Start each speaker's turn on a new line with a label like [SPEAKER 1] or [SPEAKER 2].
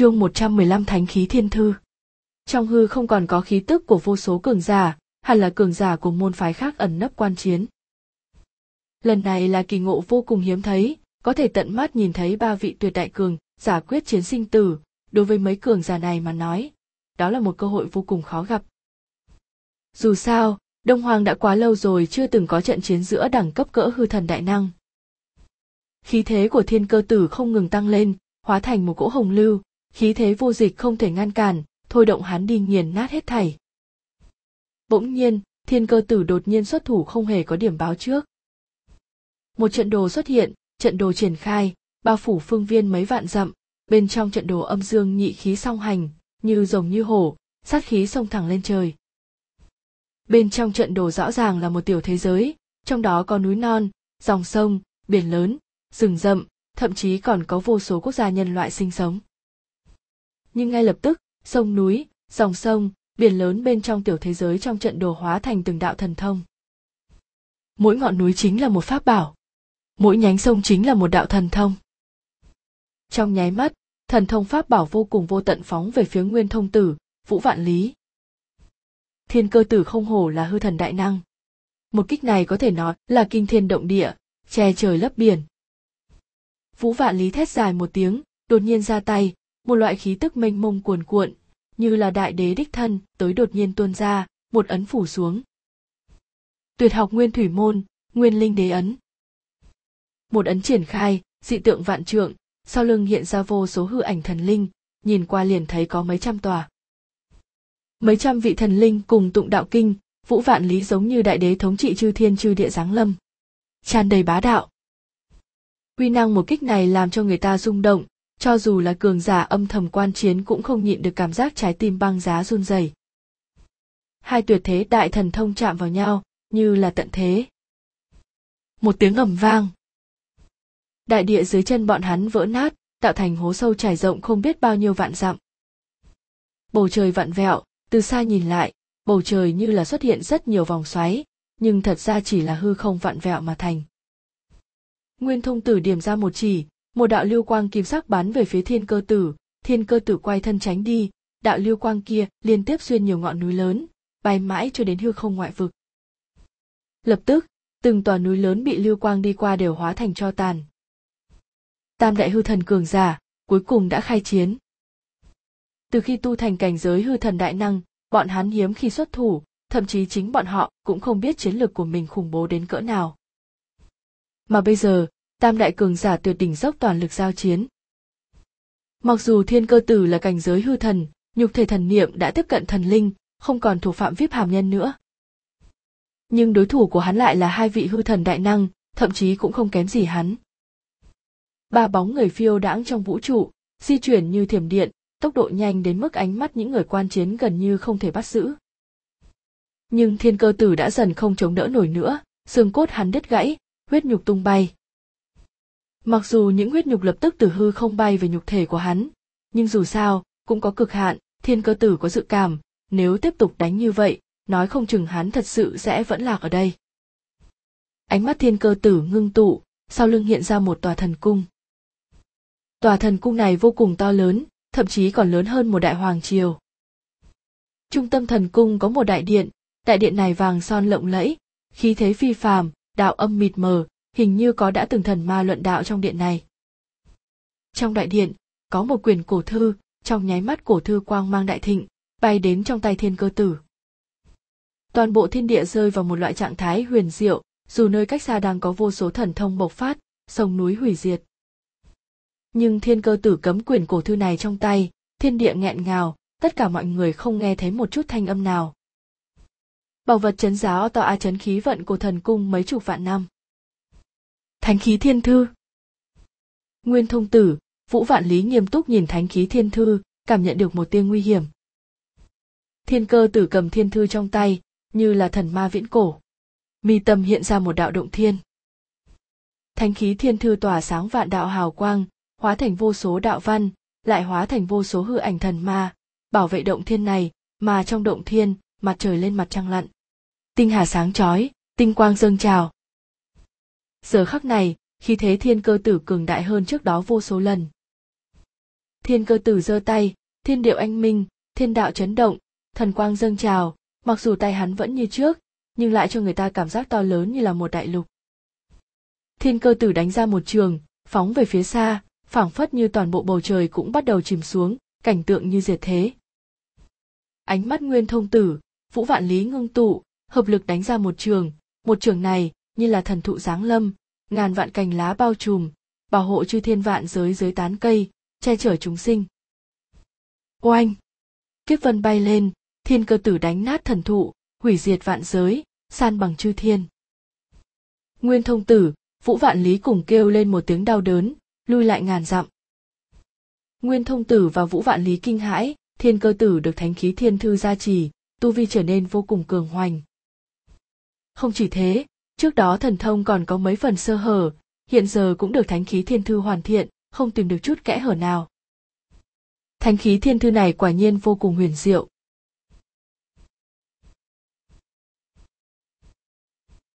[SPEAKER 1] Chương 115 Thánh khí thiên thư. Trong hư không còn có khí tức của vô số cường giả, hẳn là cường giả của môn phái khác ẩn nấp quan chiến. Lần này là kỳ ngộ vô cùng hiếm thấy, có thể tận mắt nhìn thấy ba vị tuyệt đại cường, giả quyết chiến sinh tử, đối với mấy cường giả này mà nói, đó là một cơ hội vô cùng khó gặp. Dù sao, Đông Hoàng đã quá lâu rồi chưa từng có trận chiến giữa đẳng cấp cỡ hư thần đại năng. Khí thế của thiên cơ tử không ngừng tăng lên, hóa thành một cỗ hồng lưu, khí thế vô dịch không thể ngăn cản, thôi động hắn đi nghiền nát hết thảy. Bỗng nhiên, thiên cơ tử đột nhiên xuất thủ không hề có điểm báo trước. Một trận đồ xuất hiện, trận đồ triển khai, bao phủ phương viên mấy vạn dặm, bên trong trận đồ âm dương nhị khí song hành, như rồng như hổ, sát khí xông thẳng lên trời. Bên trong trận đồ rõ ràng là một tiểu thế giới, trong đó có núi non, dòng sông, biển lớn, rừng rậm, thậm chí còn có vô số quốc gia nhân loại sinh sống. Nhưng ngay lập tức, sông núi, dòng sông, biển lớn bên trong tiểu thế giới trong trận đồ hóa thành từng đạo thần thông. Mỗi ngọn núi chính là một pháp bảo. Mỗi nhánh sông chính là một đạo thần thông. Trong nháy mắt, thần thông pháp bảo vô cùng vô tận phóng về phía nguyên thông tử, vũ vạn lý. Thiên cơ tử không hổ là hư thần đại năng. Một kích này có thể nói là kinh thiên động địa, che trời lấp biển. Vũ vạn lý thét dài một tiếng, đột nhiên ra tay, một loại khí tức mênh mông cuồn cuộn, như là đại đế đích thân, tới đột nhiên tuôn ra, một ấn phủ xuống. Tuyệt học nguyên thủy môn, nguyên linh đế ấn. Một ấn triển khai, dị tượng vạn trượng, sau lưng hiện ra vô số hư ảnh thần linh, nhìn qua liền thấy có mấy trăm tòa. Mấy trăm vị thần linh cùng tụng đạo kinh, vũ vạn lý giống như đại đế thống trị chư thiên chư địa giáng lâm. Tràn đầy bá đạo. Uy năng một kích này làm cho người ta rung động, cho dù là cường giả âm thầm quan chiến cũng không nhịn được cảm giác trái tim băng giá run rẩy. Hai tuyệt thế đại thần thông chạm vào nhau, như là tận thế. Một tiếng ầm vang. Đại địa dưới chân bọn hắn vỡ nát, tạo thành hố sâu trải rộng không biết bao nhiêu vạn dặm. Bầu trời vặn vẹo, từ xa nhìn lại, bầu trời như là xuất hiện rất nhiều vòng xoáy, nhưng thật ra chỉ là hư không vặn vẹo mà thành. Nguyên thông tử điểm ra một chỉ, một đạo lưu quang kim sắc bắn về phía thiên cơ tử, thiên cơ tử quay thân tránh đi, đạo lưu quang kia liên tiếp xuyên nhiều ngọn núi lớn, bay mãi cho đến hư không ngoại vực. Lập tức, từng tòa núi lớn bị lưu quang đi qua đều hóa thành cho tàn. Tam đại hư thần cường giả, cuối cùng đã khai chiến. Từ khi tu thành cảnh giới hư thần đại năng, bọn hắn hiếm khi xuất thủ, thậm chí chính bọn họ cũng không biết chiến lược của mình khủng bố đến cỡ nào. Mà bây giờ, tam đại cường giả tuyệt đỉnh dốc toàn lực giao chiến. Mặc dù thiên cơ tử là cảnh giới hư thần, nhục thể thần niệm đã tiếp cận thần linh, không còn thuộc phạm vip hàm nhân nữa. Nhưng đối thủ của hắn lại là hai vị hư thần đại năng, thậm chí cũng không kém gì hắn. Ba bóng người phiêu đãng trong vũ trụ, di chuyển như thiểm điện, tốc độ nhanh đến mức ánh mắt những người quan chiến gần như không thể bắt giữ. Nhưng thiên cơ tử đã dần không chống đỡ nổi nữa, xương cốt hắn đứt gãy, huyết nhục tung bay. Mặc dù những huyết nhục lập tức từ hư không bay về nhục thể của hắn, nhưng dù sao, cũng có cực hạn, thiên cơ tử có dự cảm, nếu tiếp tục đánh như vậy, nói không chừng hắn thật sự sẽ vẫn lạc ở đây. Ánh mắt thiên cơ tử ngưng tụ, sau lưng hiện ra một tòa thần cung. Tòa thần cung này vô cùng to lớn, thậm chí còn lớn hơn một đại hoàng triều. Trung tâm thần cung có một đại điện, đại điện này vàng son lộng lẫy, khí thế phi phàm, đạo âm mịt mờ, hình như có đã từng thần ma luận đạo trong điện này. Trong đại điện, có một quyển cổ thư, trong nháy mắt cổ thư quang mang đại thịnh, bay đến trong tay thiên cơ tử. Toàn bộ thiên địa rơi vào một loại trạng thái huyền diệu, dù nơi cách xa đang có vô số thần thông bộc phát, sông núi hủy diệt. Nhưng thiên cơ tử cấm quyển cổ thư này trong tay, thiên địa nghẹn ngào, tất cả mọi người không nghe thấy một chút thanh âm nào. Bảo vật chấn giáo to a chấn khí vận của thần cung mấy chục vạn năm. Thánh khí thiên thư Nguyên thông tử, Vũ Vạn Lý nghiêm túc nhìn thánh khí thiên thư, cảm nhận được một tia nguy hiểm. Thiên cơ tử cầm thiên thư trong tay, như là thần ma viễn cổ. Mi tâm hiện ra một đạo động thiên. Thánh khí thiên thư tỏa sáng vạn đạo hào quang, hóa thành vô số đạo văn, lại hóa thành vô số hư ảnh thần ma, bảo vệ động thiên này, mà trong động thiên, mặt trời lên mặt trăng lặn. Tinh hà sáng chói, tinh quang dâng trào. Giờ khắc này, khi thế thiên cơ tử cường đại hơn trước đó vô số lần. thiên cơ tử giơ tay thiên điệu anh minh thiên đạo chấn động thần quang dâng trào mặc dù tay hắn vẫn như trước nhưng lại cho người ta cảm giác to lớn như là một đại lục thiên cơ tử đánh ra một trường phóng về phía xa phảng phất như toàn bộ bầu trời cũng bắt đầu chìm xuống cảnh tượng như diệt thế ánh mắt nguyên thông tử vũ vạn lý ngưng tụ hợp lực đánh ra một trường một trường này như là thần thụ giáng lâm, ngàn vạn cành lá bao trùm, bảo hộ chư thiên vạn giới dưới tán cây, che chở chúng sinh. Oanh! Kiếp vân bay lên, thiên cơ tử đánh nát thần thụ, hủy diệt vạn giới, san bằng chư thiên. Nguyên thông tử, vũ vạn lý cùng kêu lên một tiếng đau đớn, lui lại ngàn dặm. Nguyên thông tử và vũ vạn lý kinh hãi, thiên cơ tử được thánh khí thiên thư gia trì, tu vi trở nên vô cùng cường hoành. Không chỉ thế trước đó thần thông còn có mấy phần sơ hở, hiện giờ cũng được thánh khí thiên thư hoàn thiện, không tìm được chút kẽ hở nào. Thánh khí thiên thư này quả nhiên vô cùng huyền diệu.